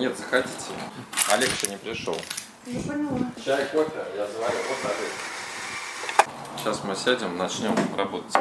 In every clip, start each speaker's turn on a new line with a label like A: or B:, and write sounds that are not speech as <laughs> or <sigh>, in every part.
A: Нет, заходите. Олег еще не пришел.
B: Я поняла.
A: Чай, кофе, я заварю. Вот Олег. Сейчас мы сядем, начнем работать.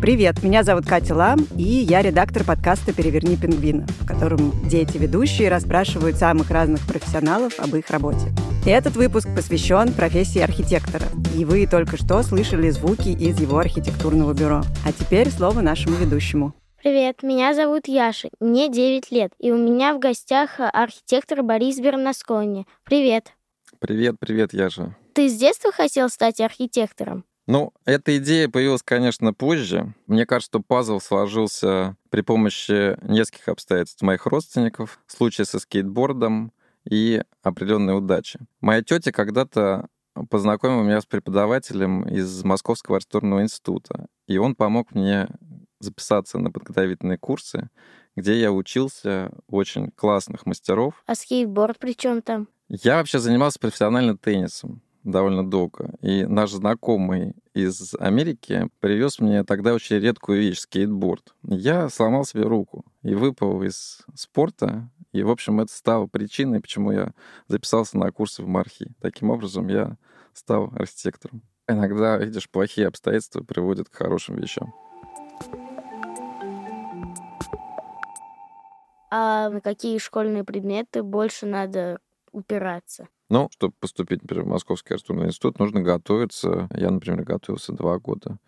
B: Привет, меня зовут Катя Лам, и я редактор подкаста «Переверни пингвина», в котором дети-ведущие расспрашивают самых разных профессионалов об их работе. Этот выпуск посвящен профессии архитектора. И вы только что слышали звуки из его архитектурного бюро. А теперь слово нашему ведущему.
C: Привет, меня зовут Яша, мне 9 лет, и у меня в гостях архитектор Борис Бернаскони. Привет.
A: Привет, привет, Яша.
C: Ты с детства хотел стать архитектором?
A: Ну, эта идея появилась, конечно, позже. Мне кажется, что пазл сложился при помощи нескольких обстоятельств моих родственников, случая со скейтбордом и определенной удачи. Моя тетя когда-то познакомила меня с преподавателем из Московского архитектурного института, и он помог мне записаться на подготовительные курсы, где я учился у очень классных мастеров.
C: А скейтборд при чем там?
A: Я вообще занимался профессионально теннисом довольно долго. И наш знакомый из Америки привез мне тогда очень редкую вещь — скейтборд. Я сломал себе руку и выпал из спорта. И, в общем, это стало причиной, почему я записался на курсы в Мархи. Таким образом, я стал архитектором. Иногда, видишь, плохие обстоятельства приводят к хорошим вещам.
C: А на какие школьные предметы больше надо упираться?
A: Ну, чтобы поступить, например, в Московский архитектурный институт, нужно готовиться. Я, например, готовился два года.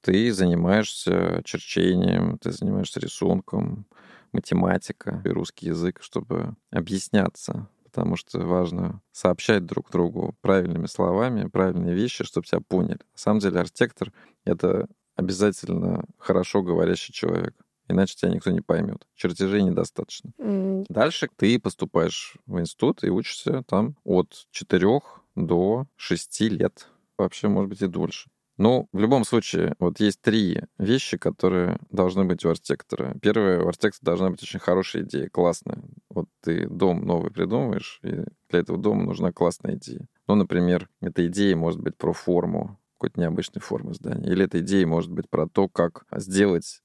A: Ты занимаешься черчением, ты занимаешься рисунком, математика и русский язык, чтобы объясняться потому что важно сообщать друг другу правильными словами, правильные вещи, чтобы тебя поняли. На самом деле архитектор — это обязательно хорошо говорящий человек иначе тебя никто не поймет. Чертежей недостаточно.
C: М,
A: Дальше ты поступаешь в институт и учишься там от 4 до 6 лет. Вообще, может быть, и дольше. Но в любом случае, вот есть три вещи, которые должны быть у архитектора. Первое, у архитектора должна быть очень хорошая идея, классная. Вот ты дом новый придумываешь, и для этого дома нужна классная идея. Ну, например, эта идея может быть про форму, какой-то необычной формы здания. Или эта идея может быть про то, как сделать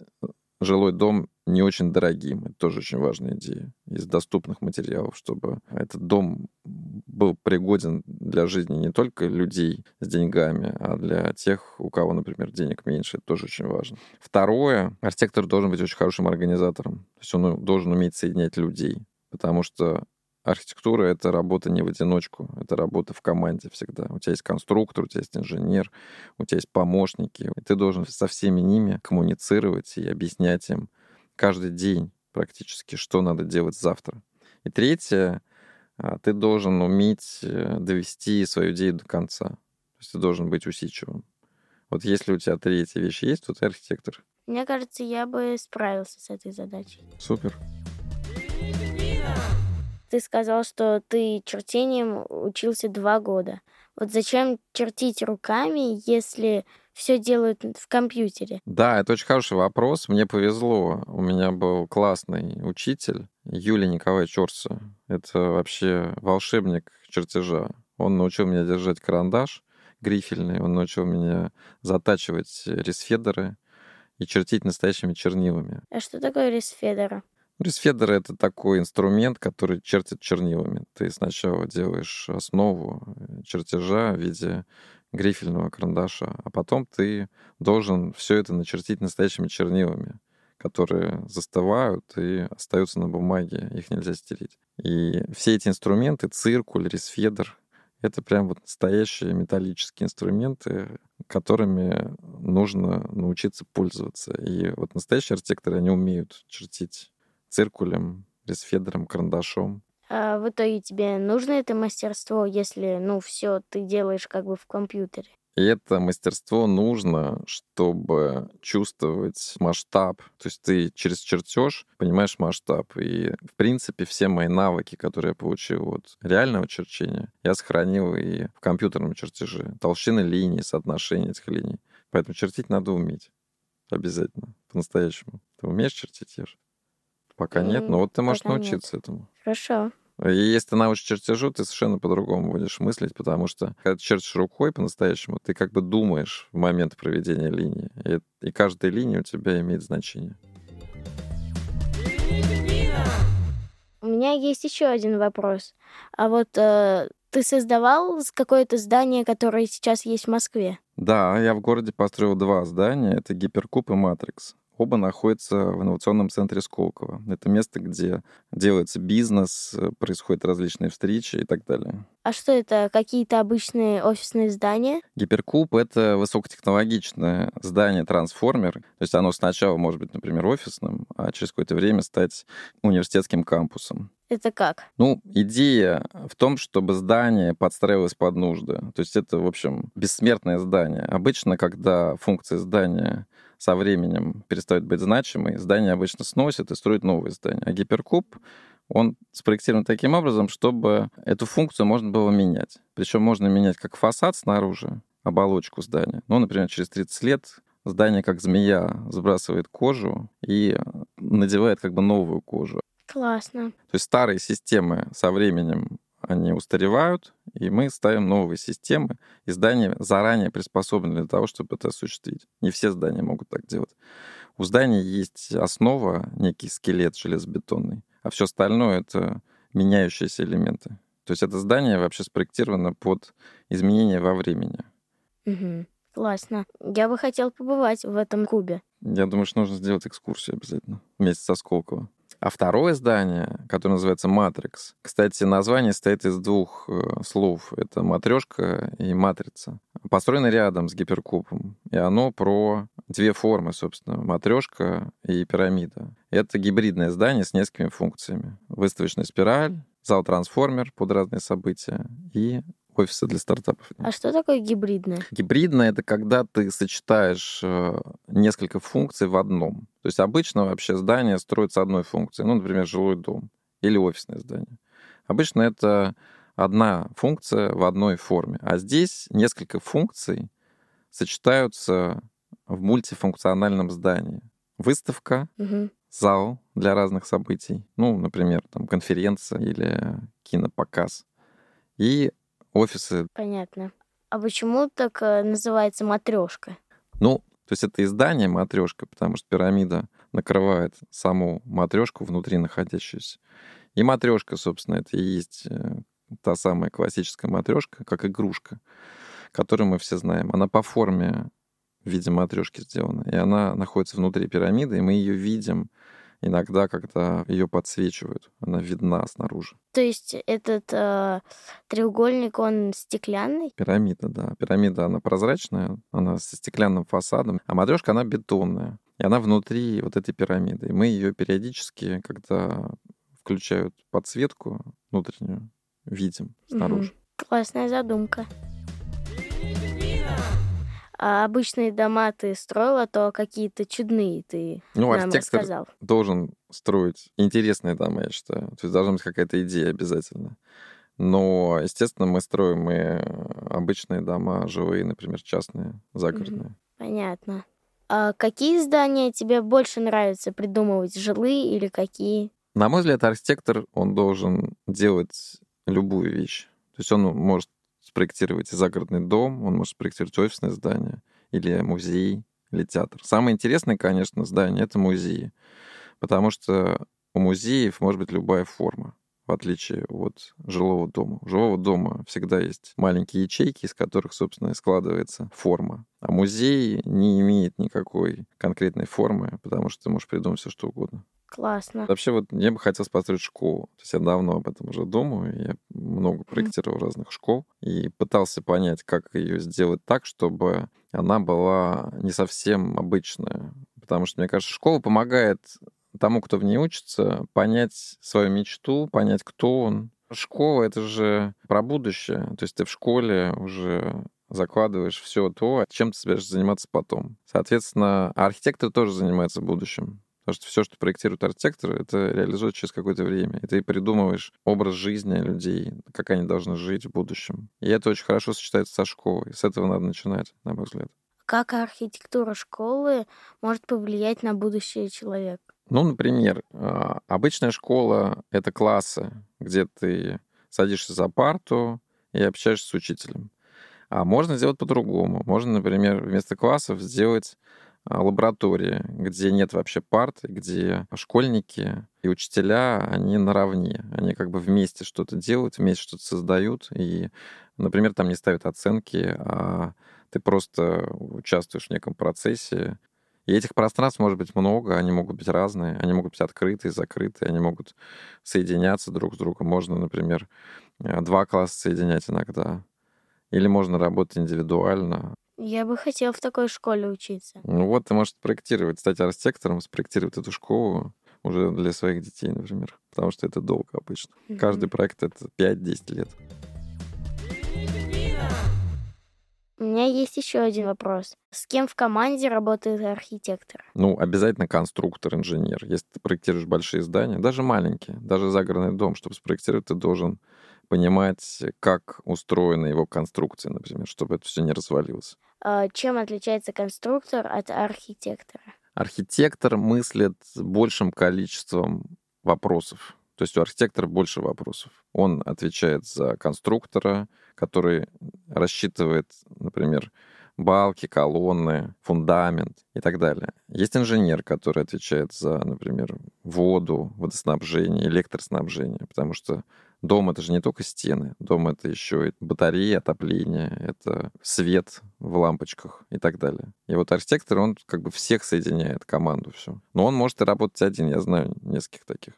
A: жилой дом не очень дорогим. Это тоже очень важная идея. Из доступных материалов, чтобы этот дом был пригоден для жизни не только людей с деньгами, а для тех, у кого, например, денег меньше. Это тоже очень важно. Второе, архитектор должен быть очень хорошим организатором. То есть он должен уметь соединять людей. Потому что архитектура — это работа не в одиночку, это работа в команде всегда. У тебя есть конструктор, у тебя есть инженер, у тебя есть помощники, и ты должен со всеми ними коммуницировать и объяснять им каждый день практически, что надо делать завтра. И третье, а, ты должен уметь э, довести свою идею до конца. То есть ты должен быть усидчивым. Вот если у тебя три эти вещи есть, то ты архитектор.
C: Мне кажется, я бы справился с этой задачей.
A: Супер.
C: Ты сказал, что ты чертением учился два года. Вот зачем чертить руками, если все делают в компьютере?
A: Да, это очень хороший вопрос. Мне повезло. У меня был классный учитель Юлия Николаевич Чорса. Это вообще волшебник чертежа. Он научил меня держать карандаш грифельный, он научил меня затачивать рисфедеры и чертить настоящими чернилами.
C: А что такое рисфедера?
A: Рисфедер — это такой инструмент, который чертит чернилами. Ты сначала делаешь основу чертежа в виде грифельного карандаша, а потом ты должен все это начертить настоящими чернилами, которые застывают и остаются на бумаге, их нельзя стереть. И все эти инструменты, циркуль, рисфедер, это прям вот настоящие металлические инструменты, которыми нужно научиться пользоваться. И вот настоящие архитекторы, они умеют чертить циркулем, рисфедером, карандашом.
C: А в итоге тебе нужно это мастерство, если, ну, все ты делаешь как бы в компьютере?
A: И это мастерство нужно, чтобы чувствовать масштаб. То есть ты через чертеж понимаешь масштаб. И, в принципе, все мои навыки, которые я получил от реального черчения, я сохранил и в компьютерном чертеже. Толщины линий, соотношение этих линий. Поэтому чертить надо уметь. обязательно, по-настоящему. Ты умеешь чертить, Еш? Пока нет, но вот ты можешь научиться нет. этому.
C: Хорошо.
A: И если ты научишь чертежу, ты совершенно по-другому будешь мыслить, потому что когда ты чертишь рукой по-настоящему, ты как бы думаешь в момент проведения линии. И, и каждая линия у тебя имеет значение.
C: У меня есть еще один вопрос. А вот э, ты создавал какое-то здание, которое сейчас есть в Москве?
A: Да, я в городе построил два здания. Это Гиперкуб и Матрикс. Оба находятся в инновационном центре Сколково. Это место, где делается бизнес, происходят различные встречи и так далее.
C: А что это? Какие-то обычные офисные здания?
A: Гиперкуб — это высокотехнологичное здание-трансформер. То есть оно сначала может быть, например, офисным, а через какое-то время стать университетским кампусом.
C: Это как?
A: Ну, идея в том, чтобы здание подстраивалось под нужды. То есть это, в общем, бессмертное здание. Обычно, когда функция здания со временем перестает быть значимой, здание обычно сносят и строят новое здание. А гиперкуб он спроектирован таким образом, чтобы эту функцию можно было менять. Причем можно менять как фасад снаружи, оболочку здания. Ну, например, через 30 лет здание, как змея, сбрасывает кожу и надевает как бы новую кожу.
C: Классно.
A: То есть старые системы со временем они устаревают, и мы ставим новые системы, и здания заранее приспособлены для того, чтобы это осуществить. Не все здания могут так делать. У здания есть основа, некий скелет железобетонный, а все остальное — это меняющиеся элементы. То есть это здание вообще спроектировано под изменения во времени.
C: Угу. Классно. Я бы хотел побывать в этом кубе.
A: Я думаю, что нужно сделать экскурсию обязательно вместе со Сколково. А второе здание, которое называется Матрикс, кстати, название стоит из двух э, слов. Это матрешка и матрица. Построено рядом с гиперкубом. И оно про две формы, собственно, матрешка и пирамида. Это гибридное здание с несколькими функциями. Выставочная спираль, зал-трансформер под разные события и офисы для стартапов.
C: А что такое гибридное?
A: Гибридное — это когда ты сочетаешь э, несколько функций в одном. То есть обычно вообще здание строится одной функцией, ну, например, жилой дом или офисное здание. Обычно это одна функция в одной форме. А здесь несколько функций сочетаются в мультифункциональном здании. Выставка,
C: угу.
A: зал для разных событий, ну, например, там конференция или кинопоказ, и офисы.
C: Понятно. А почему так э, называется матрешка?
A: Ну, то есть это издание матрешка, потому что пирамида накрывает саму матрешку внутри находящуюся. И матрешка, собственно, это и есть э, та самая классическая матрешка, как игрушка, которую мы все знаем. Она по форме в виде матрешки сделана, и она находится внутри пирамиды, и мы ее видим иногда, когда ее подсвечивают, она видна снаружи.
C: То есть этот э, треугольник, он стеклянный?
A: Пирамида, да. Пирамида, она прозрачная, она со стеклянным фасадом, а матрешка, она бетонная. И она внутри вот этой пирамиды. И мы ее периодически, когда включают подсветку внутреннюю, видим снаружи.
C: Угу. Классная задумка а обычные дома ты строила, то какие-то чудные ты
A: ну,
C: нам
A: архитектор
C: рассказал.
A: должен строить интересные дома, я считаю. То есть должна быть какая-то идея обязательно. Но, естественно, мы строим и обычные дома, живые, например, частные, загородные.
C: Понятно. А какие здания тебе больше нравится придумывать, жилые или какие?
A: На мой взгляд, архитектор, он должен делать любую вещь. То есть он может спроектировать загородный дом, он может спроектировать офисное здание или музей, или театр. Самое интересное, конечно, здание — это музеи, потому что у музеев может быть любая форма, в отличие от жилого дома. У жилого дома всегда есть маленькие ячейки, из которых, собственно, складывается форма. А музей не имеет никакой конкретной формы, потому что ты можешь придумать все, что угодно.
C: Классно.
A: Вообще вот я бы хотел построить школу. То есть я давно об этом уже думаю. Я много проектировал mm. разных школ и пытался понять, как ее сделать так, чтобы она была не совсем обычная. Потому что, мне кажется, школа помогает тому, кто в ней учится, понять свою мечту, понять, кто он. Школа — это же про будущее. То есть ты в школе уже закладываешь все то, чем ты собираешься заниматься потом. Соответственно, архитектор тоже занимается будущим. Потому что все, что проектирует архитектор, это реализует через какое-то время. И ты придумываешь образ жизни людей, как они должны жить в будущем. И это очень хорошо сочетается со школой. С этого надо начинать, на мой взгляд.
C: Как архитектура школы может повлиять на будущее человека?
A: Ну, например, а, обычная школа — это классы, где ты садишься за парту и общаешься с учителем. А можно сделать по-другому. Можно, например, вместо классов сделать лаборатории, где нет вообще парт, где школьники и учителя, они наравне. Они как бы вместе что-то делают, вместе что-то создают. И, например, там не ставят оценки, а ты просто участвуешь в неком процессе. И этих пространств может быть много, они могут быть разные, они могут быть открытые, закрытые, они могут соединяться друг с другом. Можно, например, два класса соединять иногда. Или можно работать индивидуально.
C: Я бы хотел в такой школе учиться.
A: Ну вот, ты можешь проектировать, стать архитектором, спроектировать эту школу уже для своих детей, например. Потому что это долго обычно. Mm-hmm. Каждый проект — это 5-10 лет.
C: У меня есть еще один вопрос. С кем в команде работает архитектор?
A: Ну, обязательно конструктор, инженер. Если ты проектируешь большие здания, даже маленькие, даже загородный дом, чтобы спроектировать, ты должен понимать, как устроена его конструкция, например, чтобы это все не развалилось.
C: А чем отличается конструктор от архитектора?
A: Архитектор мыслит большим количеством вопросов. То есть у архитектора больше вопросов. Он отвечает за конструктора, который рассчитывает, например, балки, колонны, фундамент и так далее. Есть инженер, который отвечает за, например, воду, водоснабжение, электроснабжение, потому что дом это же не только стены, дом это еще и батареи, отопление, это свет в лампочках и так далее. И вот архитектор, он как бы всех соединяет, команду всю. Но он может и работать один, я знаю нескольких таких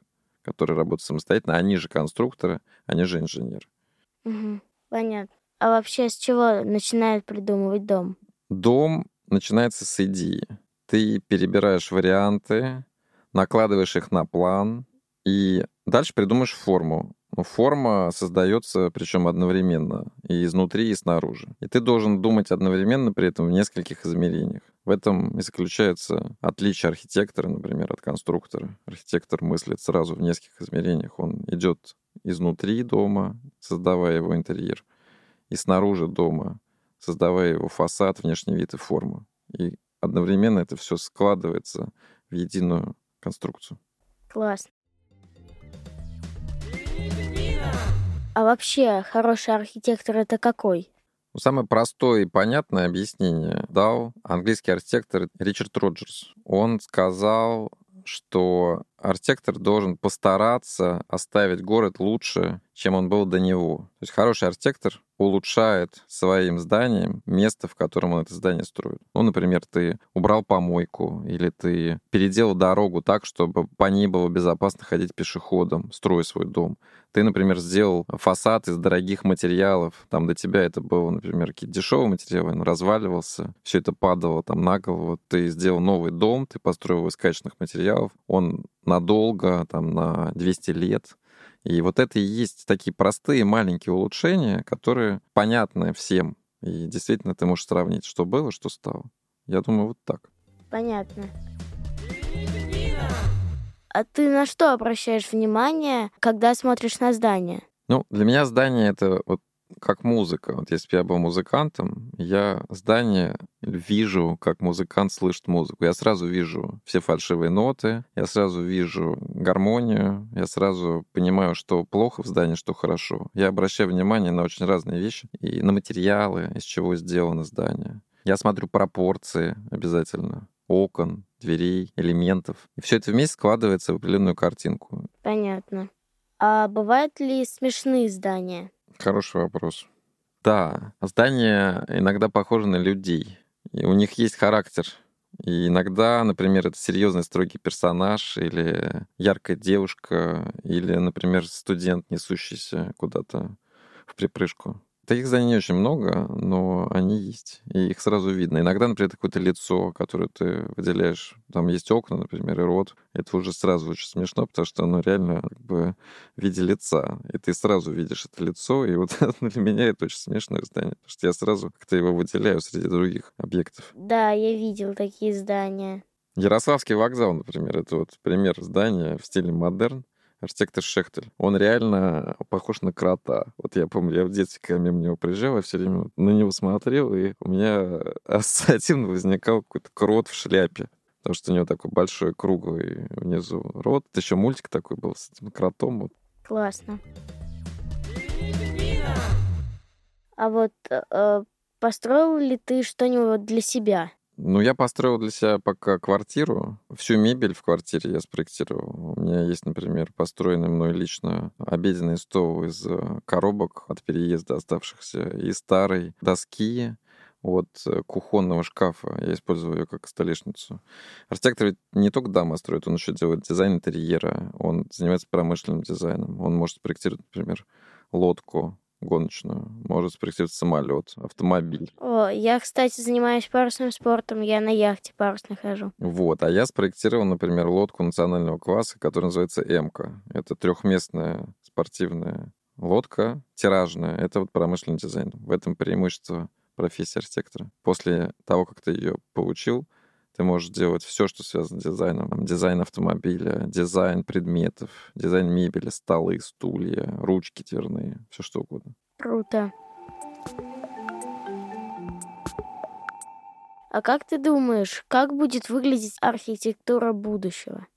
A: которые работают самостоятельно, они же конструкторы, они же инженеры.
C: Угу, понятно. А вообще с чего начинают придумывать дом?
A: Дом начинается с идеи. Ты перебираешь варианты, накладываешь их на план, и дальше придумаешь форму. Но форма создается, причем одновременно, и изнутри, и снаружи. И ты должен думать одновременно при этом в нескольких измерениях. В этом и заключается отличие архитектора, например, от конструктора. Архитектор мыслит сразу в нескольких измерениях. Он идет изнутри дома, создавая его интерьер, и снаружи дома, создавая его фасад, внешний вид и форму. И одновременно это все складывается в единую конструкцию.
C: Класс. А вообще хороший архитектор это какой?
A: Ну, самое простое и понятное объяснение дал английский архитектор Ричард Роджерс. Он сказал, что архитектор должен постараться оставить город лучше, чем он был до него. То есть хороший архитектор улучшает своим зданием место, в котором он это здание строит. Ну, например, ты убрал помойку, или ты переделал дорогу так, чтобы по ней было безопасно ходить пешеходом, строя свой дом. Ты, например, сделал фасад из дорогих материалов. Там до тебя это было, например, какие-то дешевые материалы, он разваливался, все это падало там на голову. Ты сделал новый дом, ты построил из качественных материалов. Он надолго, там, на 200 лет. И вот это и есть такие простые маленькие улучшения, которые понятны всем. И действительно ты можешь сравнить, что было, что стало. Я думаю, вот так.
C: Понятно. А ты на что обращаешь внимание, когда смотришь на здание?
A: Ну, для меня здание это вот как музыка. Вот если бы я был музыкантом, я здание вижу, как музыкант слышит музыку. Я сразу вижу все фальшивые ноты, я сразу вижу гармонию, я сразу понимаю, что плохо в здании, что хорошо. Я обращаю внимание на очень разные вещи и на материалы, из чего сделано здание. Я смотрю пропорции обязательно окон, дверей, элементов. И все это вместе складывается в определенную картинку.
C: Понятно. А бывают ли смешные здания?
A: Хороший вопрос. Да, здания иногда похожи на людей. И у них есть характер. И иногда, например, это серьезный строгий персонаж или яркая девушка, или, например, студент, несущийся куда-то в припрыжку. Таких зданий не очень много, но они есть, и их сразу видно. Иногда, например, какое-то лицо, которое ты выделяешь, там есть окна, например, и рот, это уже сразу очень смешно, потому что оно реально как бы в виде лица, и ты сразу видишь это лицо, и вот <laughs> для меня это очень смешное здание, потому что я сразу как-то его выделяю среди других объектов.
C: Да, я видел такие здания.
A: Ярославский вокзал, например, это вот пример здания в стиле модерн, архитектор Шехтель. Он реально похож на крота. Вот я помню, я в детстве, когда мимо него приезжал, я все время на него смотрел, и у меня <laughs> ассоциативно возникал какой-то крот в шляпе. Потому что у него такой большой круглый внизу рот. Это еще мультик такой был с этим кротом. Вот.
C: Классно. А вот э, построил ли ты что-нибудь для себя?
A: Ну, я построил для себя пока квартиру. Всю мебель в квартире я спроектировал. У меня есть, например, построенный мной лично обеденный стол из э, коробок от переезда оставшихся и старой доски от э, кухонного шкафа. Я использую ее как столешницу. Архитектор ведь не только дома строит, он еще делает дизайн интерьера, он занимается промышленным дизайном. Он может спроектировать, например, лодку, гоночную, может спроектировать самолет, автомобиль.
C: О, я, кстати, занимаюсь парусным спортом, я на яхте парусной хожу.
A: Вот, а я спроектировал, например, лодку национального класса, которая называется «Эмка». Это трехместная спортивная лодка, тиражная. Это вот промышленный дизайн. В этом преимущество профессии архитектора. После того, как ты ее получил, ты можешь делать все, что связано с дизайном. Дизайн автомобиля, дизайн предметов, дизайн мебели, столы, стулья, ручки дверные, все что угодно.
C: Круто. А как ты думаешь, как будет выглядеть архитектура будущего?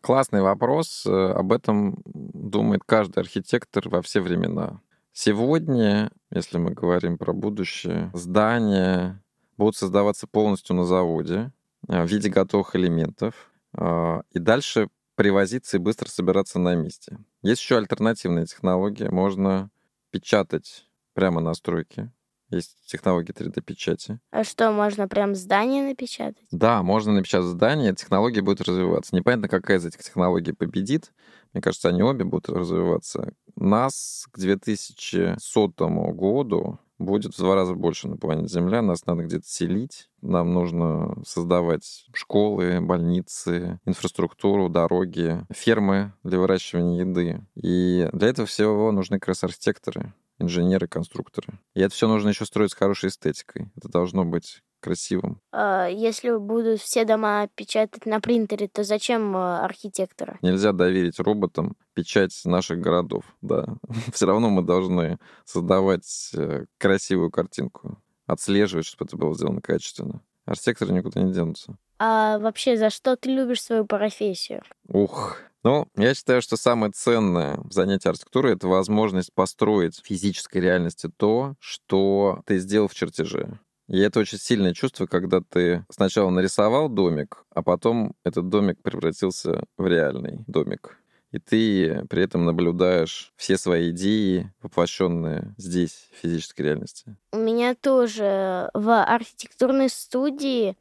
A: Классный вопрос. Об этом думает каждый архитектор во все времена. Сегодня, если мы говорим про будущее, здания будут создаваться полностью на заводе, Э, в виде готовых элементов, а, и дальше привозиться и быстро собираться на месте. Есть еще альтернативная технология. Можно печатать прямо на стройке. Есть технология 3D-печати.
C: А что, можно прям здание напечатать?
A: Да, можно напечатать здание, технология будет развиваться. Непонятно, какая из этих технологий победит. Мне кажется, они обе будут развиваться. Нас к 2100 году будет в два раза больше на планете Земля. Нас надо где-то селить. Нам нужно создавать школы, больницы, инфраструктуру, дороги, фермы для выращивания еды. И для этого всего нужны как раз архитекторы, инженеры, конструкторы. И это все нужно еще строить с хорошей эстетикой. Это должно быть красивым.
C: А если будут все дома печатать на принтере, то зачем э, архитектора?
A: Нельзя доверить роботам печать наших городов, да. <laughs> Все равно мы должны создавать э, красивую картинку, отслеживать, чтобы это было сделано качественно. Архитекторы никуда не денутся.
C: А вообще, за что ты любишь свою профессию?
A: Ух, ну, я считаю, что самое ценное в занятии архитектурой — это возможность построить в физической реальности то, что ты сделал в чертеже. И это очень сильное чувство, когда ты сначала нарисовал домик, а потом этот домик превратился в реальный домик. И ты при этом наблюдаешь все свои идеи, воплощенные здесь, в физической реальности.
C: У меня тоже в архитектурной студии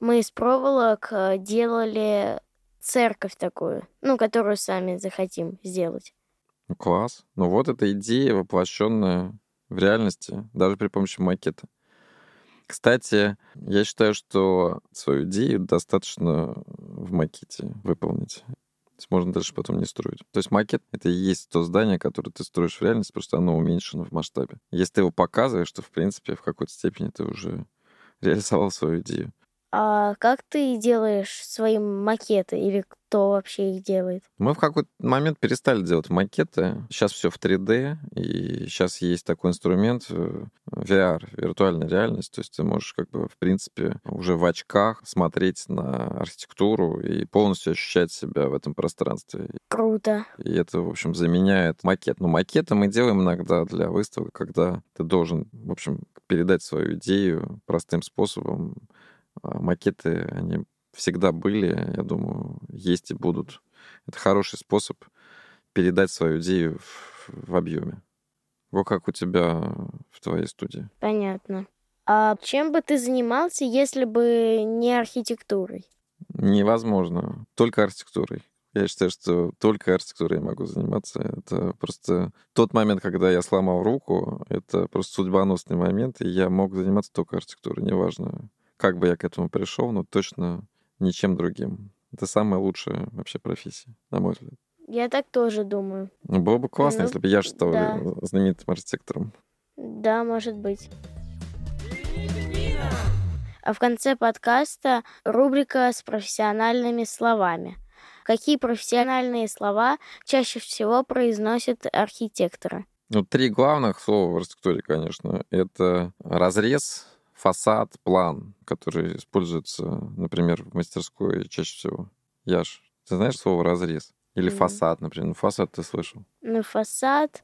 C: мы из проволок э, делали церковь такую, ну, которую сами захотим сделать.
A: Ну, класс. Ну вот эта идея, воплощенная в реальности, даже при помощи макета. Кстати, я считаю, что свою идею достаточно в макете выполнить. То есть можно дальше потом не строить. То есть макет — это и есть то здание, которое ты строишь в реальности, просто оно уменьшено в масштабе. Если ты его показываешь, то, в принципе, в какой-то степени ты уже <laughs> реализовал свою идею.
C: А как ты делаешь свои макеты или кто вообще их делает?
A: Мы в какой-то момент перестали делать макеты. Сейчас все в 3D, и сейчас есть такой инструмент э, VR, виртуальная реальность. То есть ты можешь как бы, в принципе, уже в очках смотреть на архитектуру и полностью ощущать себя в этом пространстве.
C: Круто.
A: И это, в общем, заменяет макет. Но макеты мы делаем иногда для выставок, когда ты должен, в общем, передать свою идею простым способом, макеты, они всегда были, я думаю, есть и будут. Это хороший способ передать свою идею в, в объеме. Вот как у тебя в твоей студии.
C: Понятно. А чем бы ты занимался, если бы не архитектурой?
A: Невозможно. Только архитектурой. Я считаю, что только архитектурой я могу заниматься. Это просто тот момент, когда я сломал руку, это просто судьбоносный момент, и я мог заниматься только архитектурой, неважно, как бы я к этому пришел, но точно ничем другим. Это самая лучшая вообще профессия, на мой взгляд.
C: Я так тоже думаю.
A: Ну, было бы классно, ну, если бы я стал да. знаменитым архитектором.
C: Да, может быть. А в конце подкаста рубрика с профессиональными словами. Какие профессиональные слова чаще всего произносят архитекторы?
A: Ну, три главных слова в архитектуре, конечно, это разрез, фасад, план, который используется, например, в мастерской чаще всего. Яш, ты знаешь слово разрез? Или mm. фасад, например. Ну, фасад ты слышал.
C: Ну, фасад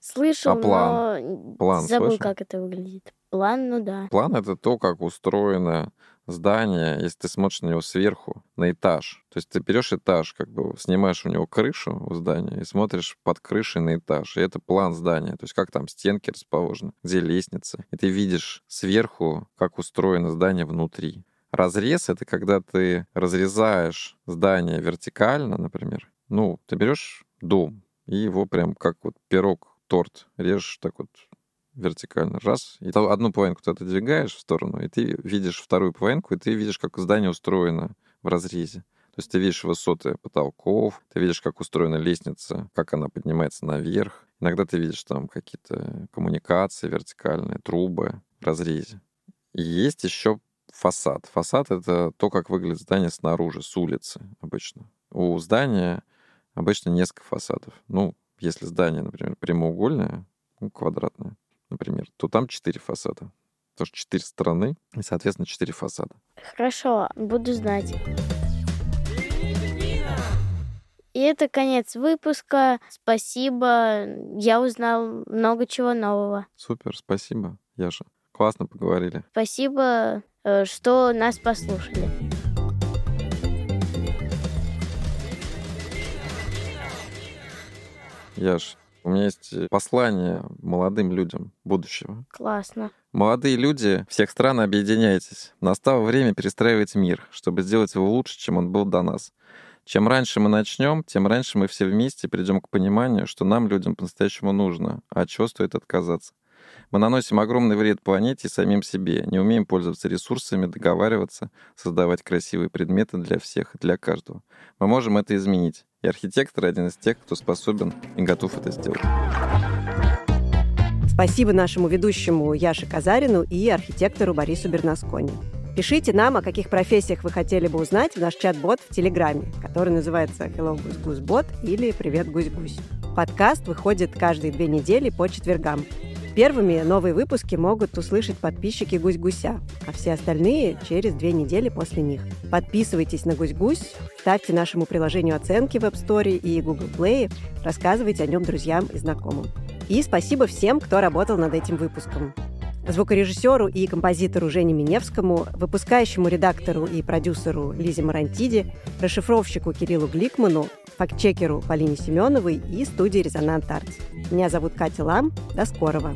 C: слышал, а план? но план забыл, слышал? как это выглядит. План, ну да.
A: План — это то, как устроено здание, если ты смотришь на него сверху, на этаж. То есть ты берешь этаж, как бы снимаешь у него крышу у здания и смотришь под крышей на этаж. И это план здания. То есть как там стенки расположены, где лестница. И ты видишь сверху, как устроено здание внутри. Разрез — это когда ты разрезаешь здание вертикально, например. Ну, ты берешь дом, и его прям как вот пирог, торт режешь так вот вертикально. Раз. И одну половинку ты отодвигаешь в сторону, и ты видишь вторую половинку, и ты видишь, как здание устроено в разрезе. То есть ты видишь высоты потолков, ты видишь, как устроена лестница, как она поднимается наверх. Иногда ты видишь там какие-то коммуникации вертикальные, трубы в разрезе. И есть еще фасад. Фасад — это то, как выглядит здание снаружи, с улицы обычно. У здания обычно несколько фасадов. Ну, если здание, например, прямоугольное, ну, квадратное, например, то там четыре фасада. Тоже четыре стороны и, соответственно, четыре фасада.
C: Хорошо, буду знать. И это конец выпуска. Спасибо. Я узнал много чего нового.
A: Супер, спасибо, Яша. Классно поговорили.
C: Спасибо, э, что нас послушали.
A: Яш, у меня есть э, послание молодым людям будущего.
C: Классно.
A: Молодые люди всех стран, объединяйтесь. Настало время перестраивать мир, чтобы сделать его лучше, чем он был до нас. Чем раньше мы начнем, тем раньше мы все вместе придем к пониманию, что нам, людям, по-настоящему нужно, а от чего стоит отказаться. Мы наносим огромный вред планете и самим себе, не умеем пользоваться ресурсами, договариваться, создавать красивые предметы для всех и для каждого. Мы можем это изменить. И архитектор один из тех, кто способен и готов это сделать.
B: Спасибо нашему ведущему Яше Казарину и архитектору Борису Бернаскони. Пишите нам, о каких профессиях вы хотели бы узнать в наш чат-бот в Телеграме, который называется Hello Гусь Гусь Бот или Привет Гусь Гусь. Подкаст выходит каждые две недели по четвергам. Первыми новые выпуски могут услышать подписчики «Гусь-гуся», а все остальные через две недели после них. Подписывайтесь на «Гусь-гусь», ставьте нашему приложению оценки в App Store и Google Play, рассказывайте о нем друзьям и знакомым. И спасибо всем, кто работал над этим выпуском. Звукорежиссеру и композитору Жене Миневскому, выпускающему редактору и продюсеру Лизе Марантиди, расшифровщику Кириллу Гликману, фактчекеру Полине Семеновой и студии «Резонант Артс». Меня зовут Катя Лам. До скорого!